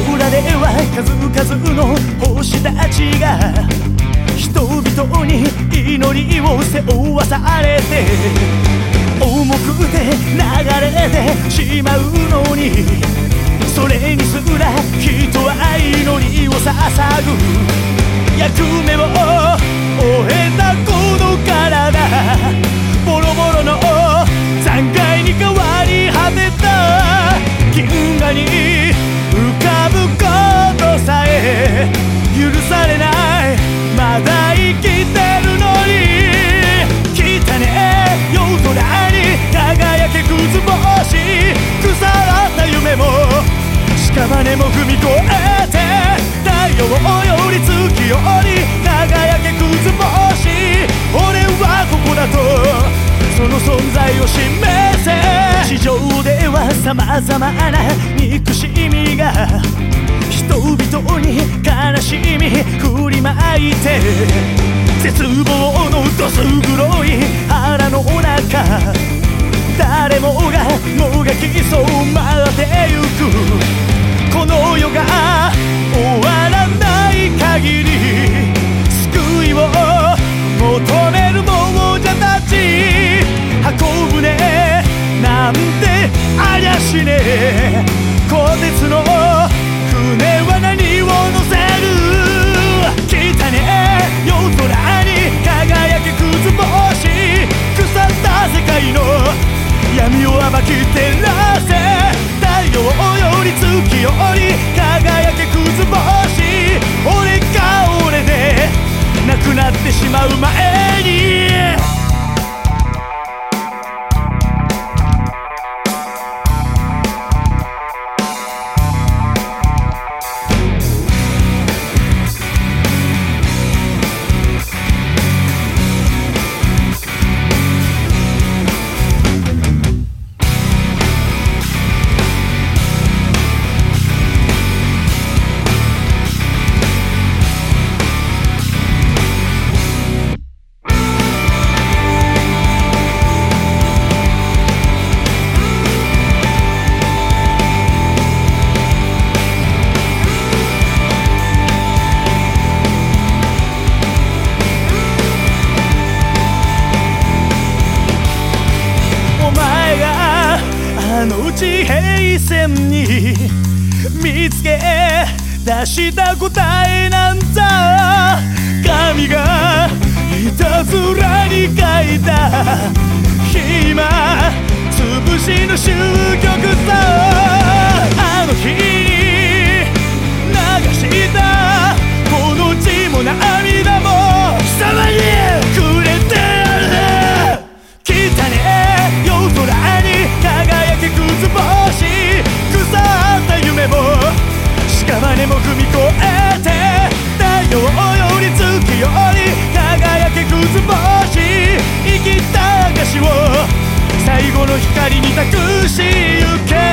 空では数々の星たちが人々に祈りを背負わされて重くて流れてしまうのにそれにすらけくず星腐らった夢も屍も踏み越えて太陽をより月より輝けくず星俺はここだとその存在を示せ地上では様々な憎しみが人々に悲しみ振りまいて絶望のどす黒もがきそう待ってゆく。この世がってしまう前にあの地平線に見つけ出した答えなんだ神がいたずらに書いた暇つぶしの終局さあの日光に託し行け。